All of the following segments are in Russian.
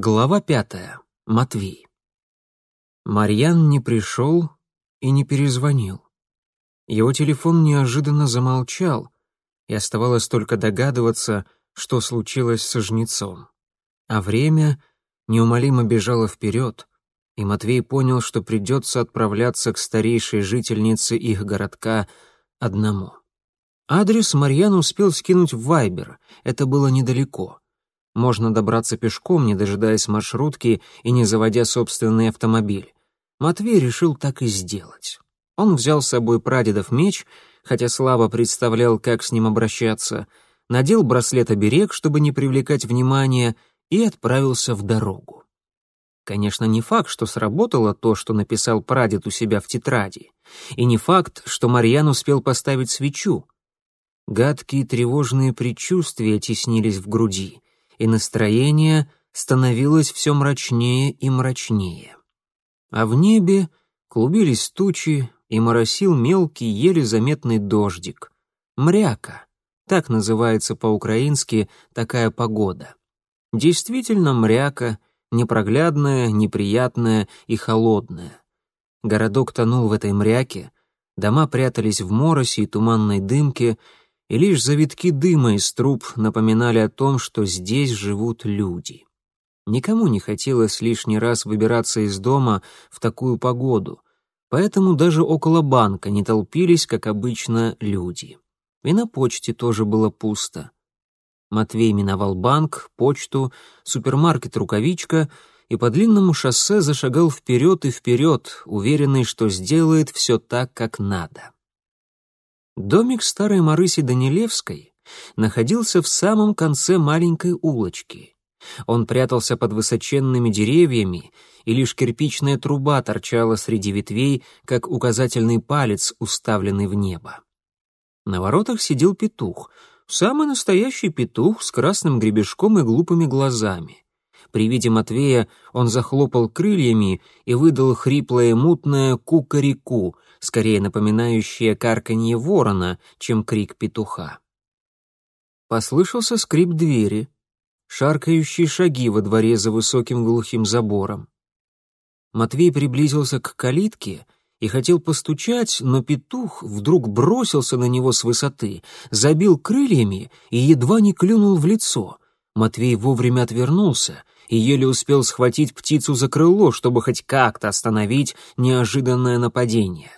Глава пятая. Матвей. Марьян не пришел и не перезвонил. Его телефон неожиданно замолчал, и оставалось только догадываться, что случилось со жнецом. А время неумолимо бежало вперед, и Матвей понял, что придется отправляться к старейшей жительнице их городка одному. Адрес Марьян успел скинуть в Вайбер, это было недалеко — можно добраться пешком, не дожидаясь маршрутки и не заводя собственный автомобиль. Матвей решил так и сделать. Он взял с собой прадедов меч, хотя слабо представлял, как с ним обращаться, надел браслет-оберег, чтобы не привлекать внимания, и отправился в дорогу. Конечно, не факт, что сработало то, что написал прадед у себя в тетради, и не факт, что Марьян успел поставить свечу. Гадкие тревожные предчувствия теснились в груди — и настроение становилось все мрачнее и мрачнее. А в небе клубились тучи и моросил мелкий, еле заметный дождик. Мряка. Так называется по-украински такая погода. Действительно мряка, непроглядная, неприятная и холодная. Городок тонул в этой мряке, дома прятались в моросе и туманной дымке, и лишь завитки дыма из труб напоминали о том, что здесь живут люди. Никому не хотелось лишний раз выбираться из дома в такую погоду, поэтому даже около банка не толпились, как обычно, люди. И на почте тоже было пусто. Матвей миновал банк, почту, супермаркет «Рукавичка» и по длинному шоссе зашагал вперед и вперед, уверенный, что сделает все так, как надо. Домик старой Марыси Данилевской находился в самом конце маленькой улочки. Он прятался под высоченными деревьями, и лишь кирпичная труба торчала среди ветвей, как указательный палец, уставленный в небо. На воротах сидел петух, самый настоящий петух с красным гребешком и глупыми глазами. При виде Матвея он захлопал крыльями и выдал хриплое мутное кукареку, скорее напоминающее карканье ворона, чем крик петуха. Послышался скрип двери, шаркающие шаги во дворе за высоким глухим забором. Матвей приблизился к калитке и хотел постучать, но петух вдруг бросился на него с высоты, забил крыльями и едва не клюнул в лицо. Матвей вовремя отвернулся и еле успел схватить птицу за крыло, чтобы хоть как-то остановить неожиданное нападение.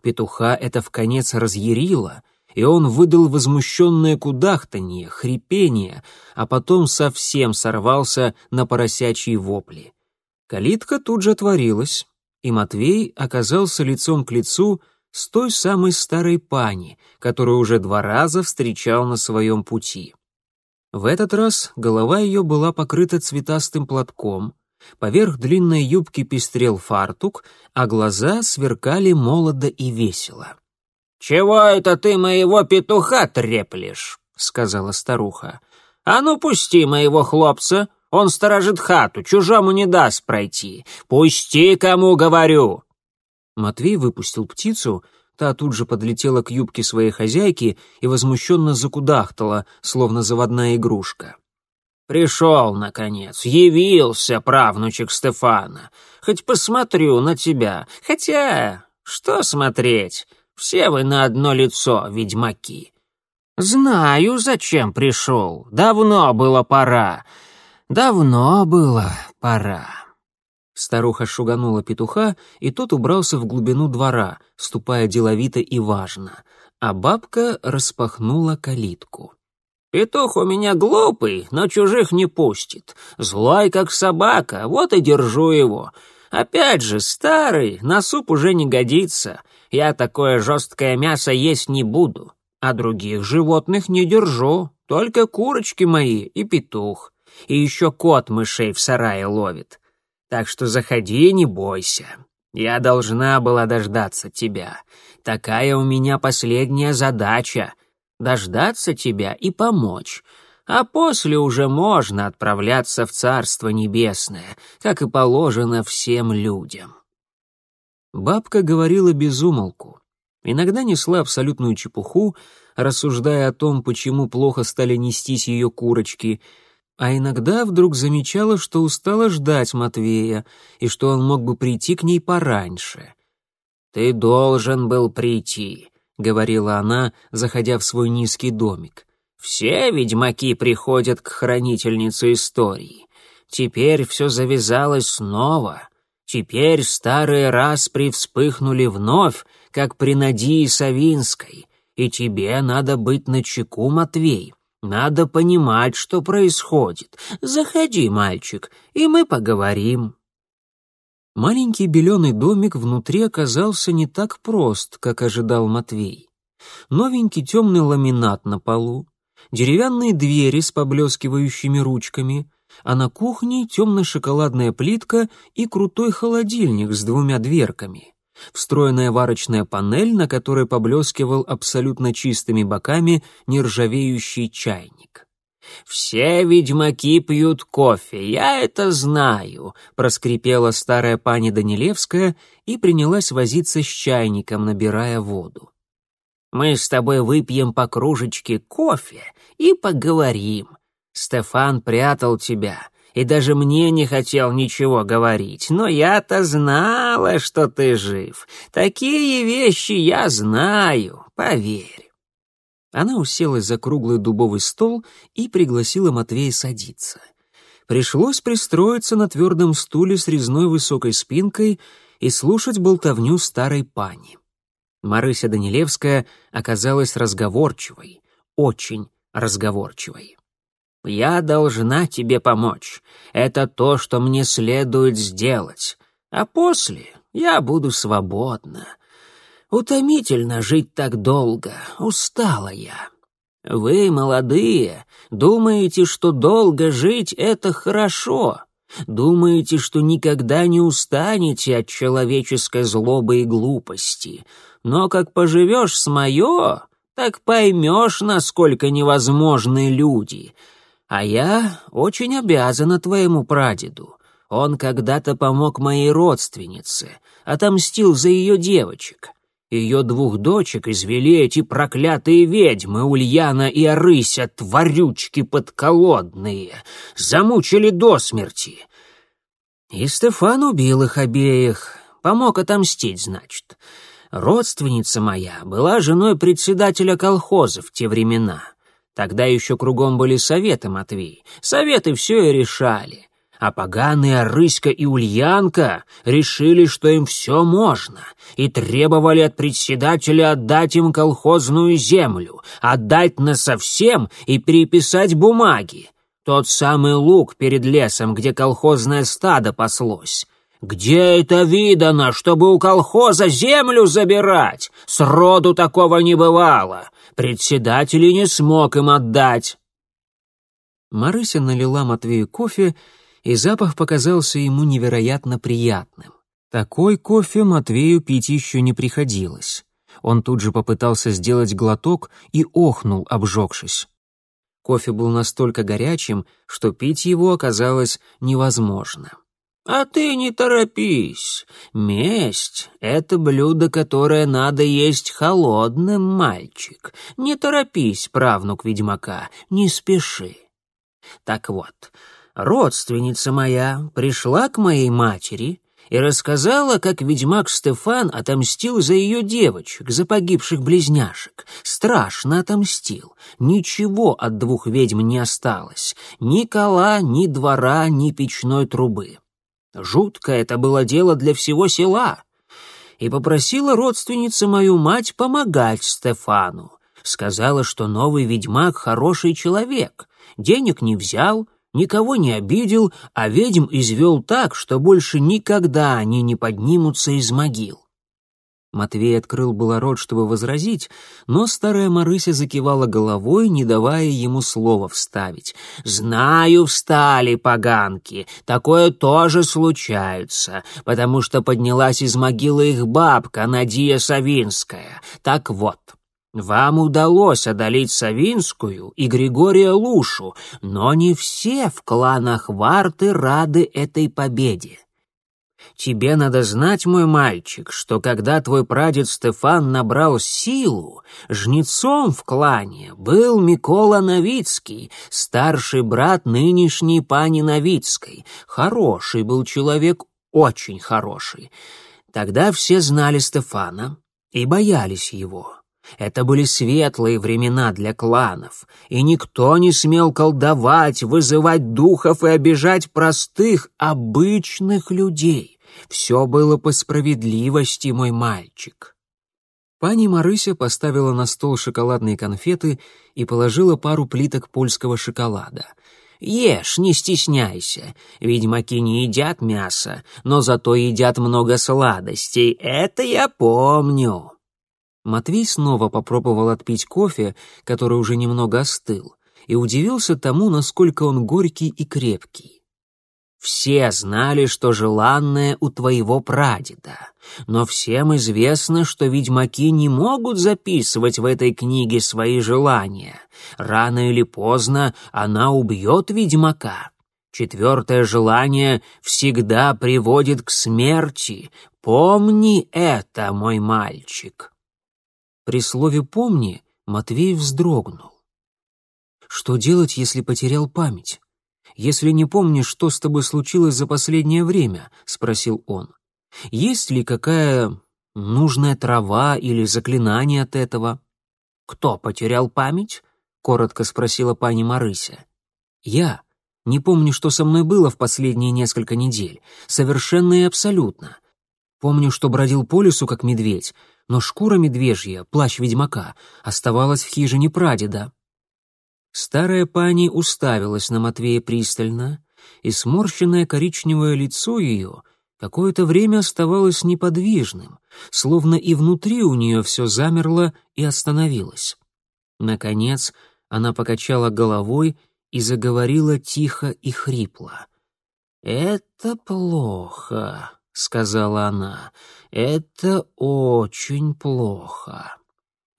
Петуха это в конец разъярило, и он выдал возмущенное кудахтанье, хрипение, а потом совсем сорвался на поросячьи вопли. Калитка тут же отворилась, и Матвей оказался лицом к лицу с той самой старой пани, которую уже два раза встречал на своем пути. В этот раз голова ее была покрыта цветастым платком, Поверх длинной юбки пестрел фартук, а глаза сверкали молодо и весело. «Чего это ты моего петуха треплешь?» — сказала старуха. «А ну пусти моего хлопца, он сторожит хату, чужому не даст пройти. Пусти, кому говорю!» Матвей выпустил птицу, та тут же подлетела к юбке своей хозяйки и возмущенно закудахтала, словно заводная игрушка. Пришел, наконец, явился правнучек Стефана. Хоть посмотрю на тебя. Хотя, что смотреть? Все вы на одно лицо, ведьмаки. Знаю, зачем пришел. Давно было пора. Давно было пора. Старуха шуганула петуха, и тот убрался в глубину двора, ступая деловито и важно, а бабка распахнула калитку. Петух у меня глупый, но чужих не пустит. Злой, как собака, вот и держу его. Опять же, старый, на суп уже не годится. Я такое жесткое мясо есть не буду. А других животных не держу, только курочки мои и петух. И еще кот мышей в сарае ловит. Так что заходи не бойся. Я должна была дождаться тебя. Такая у меня последняя задача дождаться тебя и помочь, а после уже можно отправляться в Царство Небесное, как и положено всем людям». Бабка говорила без умолку. Иногда несла абсолютную чепуху, рассуждая о том, почему плохо стали нестись ее курочки, а иногда вдруг замечала, что устала ждать Матвея и что он мог бы прийти к ней пораньше. «Ты должен был прийти», — говорила она, заходя в свой низкий домик. «Все ведьмаки приходят к хранительнице истории. Теперь все завязалось снова. Теперь старые распри вспыхнули вновь, как при Надии Савинской. И тебе надо быть начеку, Матвей. Надо понимать, что происходит. Заходи, мальчик, и мы поговорим». Маленький беленый домик внутри оказался не так прост, как ожидал Матвей. Новенький темный ламинат на полу, деревянные двери с поблескивающими ручками, а на кухне темно-шоколадная плитка и крутой холодильник с двумя дверками, встроенная варочная панель, на которой поблескивал абсолютно чистыми боками нержавеющий чайник. «Все ведьмаки пьют кофе, я это знаю», — проскрипела старая пани Данилевская и принялась возиться с чайником, набирая воду. «Мы с тобой выпьем по кружечке кофе и поговорим. Стефан прятал тебя, и даже мне не хотел ничего говорить, но я-то знала, что ты жив. Такие вещи я знаю, поверь». Она уселась за круглый дубовый стол и пригласила Матвея садиться. Пришлось пристроиться на твердом стуле с резной высокой спинкой и слушать болтовню старой пани. Марыся Данилевская оказалась разговорчивой, очень разговорчивой. «Я должна тебе помочь. Это то, что мне следует сделать. А после я буду свободна. Утомительно жить так долго, устала я. Вы, молодые, думаете, что долго жить — это хорошо. Думаете, что никогда не устанете от человеческой злобы и глупости. Но как поживешь с мое, так поймешь, насколько невозможны люди. А я очень обязана твоему прадеду. Он когда-то помог моей родственнице, отомстил за ее девочек. Ее двух дочек извели эти проклятые ведьмы, Ульяна и Арыся, тварючки подколодные, замучили до смерти. И Стефан убил их обеих, помог отомстить, значит. Родственница моя была женой председателя колхоза в те времена. Тогда еще кругом были советы, Матвей. Советы все и решали а поганые Рыська и Ульянка решили, что им все можно, и требовали от председателя отдать им колхозную землю, отдать насовсем и переписать бумаги. Тот самый луг перед лесом, где колхозное стадо паслось. Где это видано, чтобы у колхоза землю забирать? Сроду такого не бывало. Председатель и не смог им отдать. Марыся налила Матвею кофе и запах показался ему невероятно приятным. Такой кофе Матвею пить еще не приходилось. Он тут же попытался сделать глоток и охнул, обжегшись. Кофе был настолько горячим, что пить его оказалось невозможно. «А ты не торопись. Месть — это блюдо, которое надо есть холодным, мальчик. Не торопись, правнук ведьмака, не спеши. Так вот, родственница моя пришла к моей матери и рассказала, как ведьмак Стефан отомстил за ее девочек, за погибших близняшек. Страшно отомстил. Ничего от двух ведьм не осталось. Ни кола, ни двора, ни печной трубы. Жутко это было дело для всего села. И попросила родственница мою мать помогать Стефану. Сказала, что новый ведьмак хороший человек. Денег не взял, никого не обидел, а ведьм извел так, что больше никогда они не поднимутся из могил. Матвей открыл было рот, чтобы возразить, но старая Марыся закивала головой, не давая ему слова вставить. «Знаю, встали поганки, такое тоже случается, потому что поднялась из могилы их бабка Надия Савинская. Так вот, вам удалось одолеть Савинскую и Григория Лушу, но не все в кланах Варты рады этой победе. Тебе надо знать, мой мальчик, что когда твой прадед Стефан набрал силу, жнецом в клане был Микола Новицкий, старший брат нынешней пани Новицкой. Хороший был человек, очень хороший. Тогда все знали Стефана и боялись его. Это были светлые времена для кланов, и никто не смел колдовать, вызывать духов и обижать простых, обычных людей. Все было по справедливости, мой мальчик. Пани Марыся поставила на стол шоколадные конфеты и положила пару плиток польского шоколада. «Ешь, не стесняйся. Ведьмаки не едят мясо, но зато едят много сладостей. Это я помню». Матвей снова попробовал отпить кофе, который уже немного остыл, и удивился тому, насколько он горький и крепкий. Все знали, что желанное у твоего прадеда, но всем известно, что ведьмаки не могут записывать в этой книге свои желания. Рано или поздно она убьет ведьмака. Четвертое желание всегда приводит к смерти. Помни это, мой мальчик. При слове «помни» Матвей вздрогнул. Что делать, если потерял память? Если не помнишь, что с тобой случилось за последнее время?» — спросил он. «Есть ли какая нужная трава или заклинание от этого?» «Кто потерял память?» — коротко спросила пани Марыся. «Я. Не помню, что со мной было в последние несколько недель. Совершенно и абсолютно. Помню, что бродил по лесу, как медведь, но шкура медвежья, плащ ведьмака, оставалась в хижине прадеда. Старая пани уставилась на Матвея пристально, и сморщенное коричневое лицо ее какое-то время оставалось неподвижным, словно и внутри у нее все замерло и остановилось. Наконец она покачала головой и заговорила тихо и хрипло. «Это плохо», — сказала она, — «это очень плохо».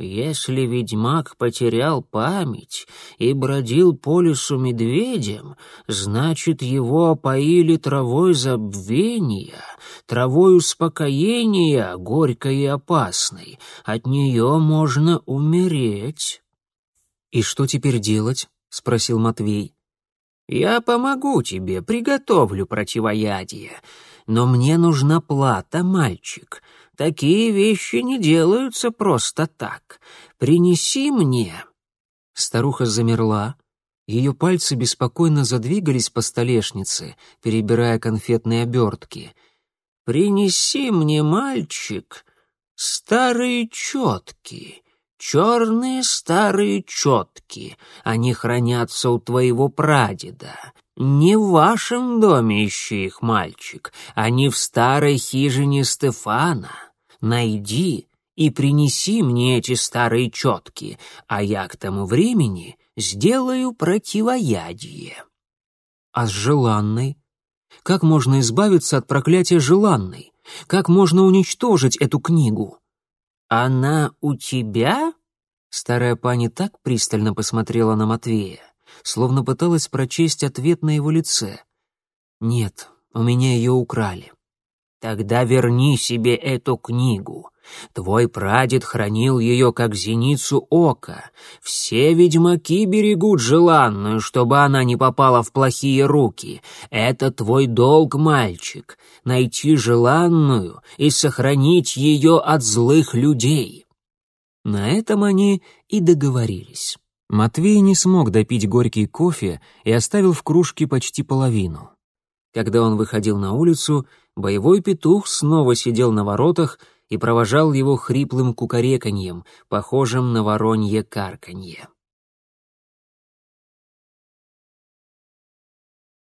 Если ведьмак потерял память и бродил по лесу медведем, значит, его опоили травой забвения, травой успокоения, горькой и опасной. От нее можно умереть. «И что теперь делать?» — спросил Матвей. «Я помогу тебе, приготовлю противоядие. Но мне нужна плата, мальчик. Такие вещи не делаются просто так. Принеси мне». Старуха замерла. Ее пальцы беспокойно задвигались по столешнице, перебирая конфетные обертки. «Принеси мне, мальчик, старые четки, черные старые четки. Они хранятся у твоего прадеда. «Не в вашем доме ищи их, мальчик, они в старой хижине Стефана. Найди и принеси мне эти старые четки, а я к тому времени сделаю противоядие». «А с желанной? Как можно избавиться от проклятия желанной? Как можно уничтожить эту книгу?» «Она у тебя?» Старая пани так пристально посмотрела на Матвея словно пыталась прочесть ответ на его лице. «Нет, у меня ее украли». «Тогда верни себе эту книгу. Твой прадед хранил ее как зеницу ока. Все ведьмаки берегут желанную, чтобы она не попала в плохие руки. Это твой долг, мальчик, найти желанную и сохранить ее от злых людей». На этом они и договорились. Матвей не смог допить горький кофе и оставил в кружке почти половину. Когда он выходил на улицу, боевой петух снова сидел на воротах и провожал его хриплым кукареканьем, похожим на воронье карканье.